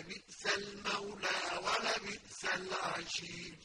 لبئس المولى ولبئس العشير.